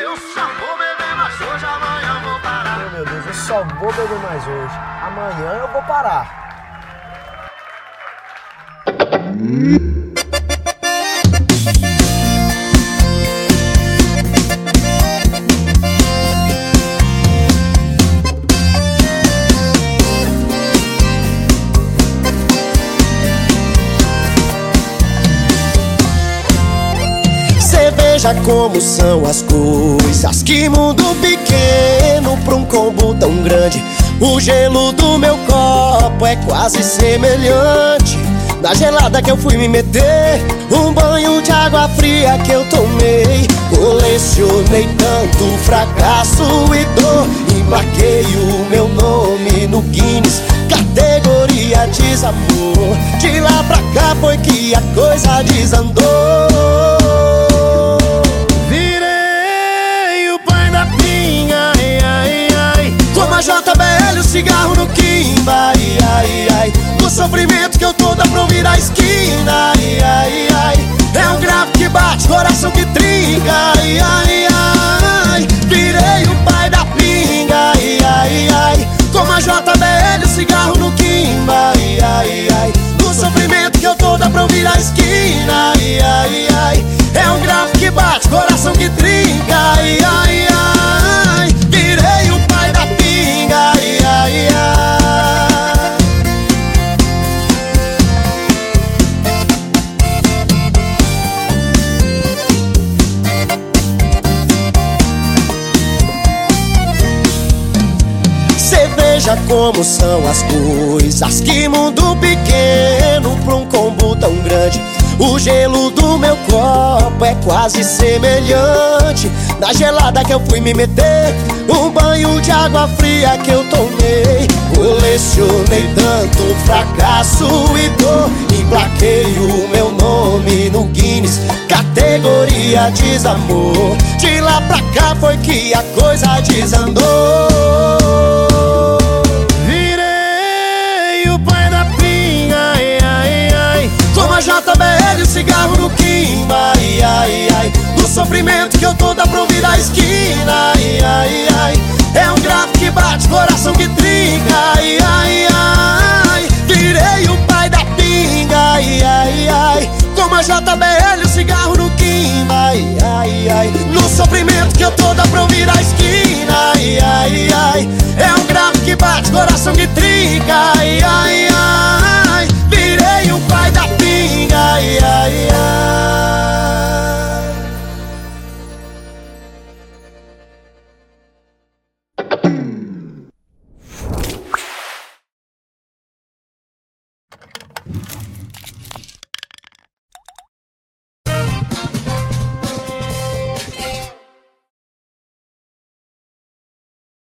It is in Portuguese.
Eu só vou beber mais hoje, amanhã eu vou parar. Meu Deus, eu só vou beber mais hoje. Amanhã eu vou parar. Veja como são as coisas. Que mundo pequeno pra um combo tão grande. O gelo do meu copo é quase semelhante. Na gelada que eu fui me meter Um banho de água fria que eu tomei. Colecionei tanto fracasso e dor Emplaquei o meu nome no Guinness. Categoria desamor. De lá pra cá foi que a coisa desandou a JBL, o cigarro no quimba, ai, ai, ai. O sofrimento que eu tô dá pra ouvir a esquina, ai, ai, ai. É um grave que bate, coração que trinca, ai, ai, ai. Virei o pai da pinga, ai, ai, ai. Como a JBL, o cigarro no quimba, ai, ai, ai. O sofrimento que eu tô dá pra ouvir a esquina, ai, ai. Veja como são as coisas. Que mundo pequeno pra um combo tão grande. O gelo do meu copo é quase semelhante. Na gelada que eu fui me meter Um banho de água fria que eu tomei. Colecionei tanto fracasso e dor. Emplaquei o meu nome no Guinness. Categoria desamor. De lá pra cá foi que a coisa desandou cigarro no quimba, ai, ai, ai. Do sofrimento que eu tô dá pra ouvir a esquina, ai, ai, ai. É um grave que bate, coração que trinca, ai, ai, ai. Virei o pai da pinga, ai, ai, ai. Como a JBL, o cigarro no quimba, ai, ai, ai. No sofrimento que eu tô dá pra ouvir a esquina, ai, ai, ai. É um grave que bate, coração que trinca, ai, ai,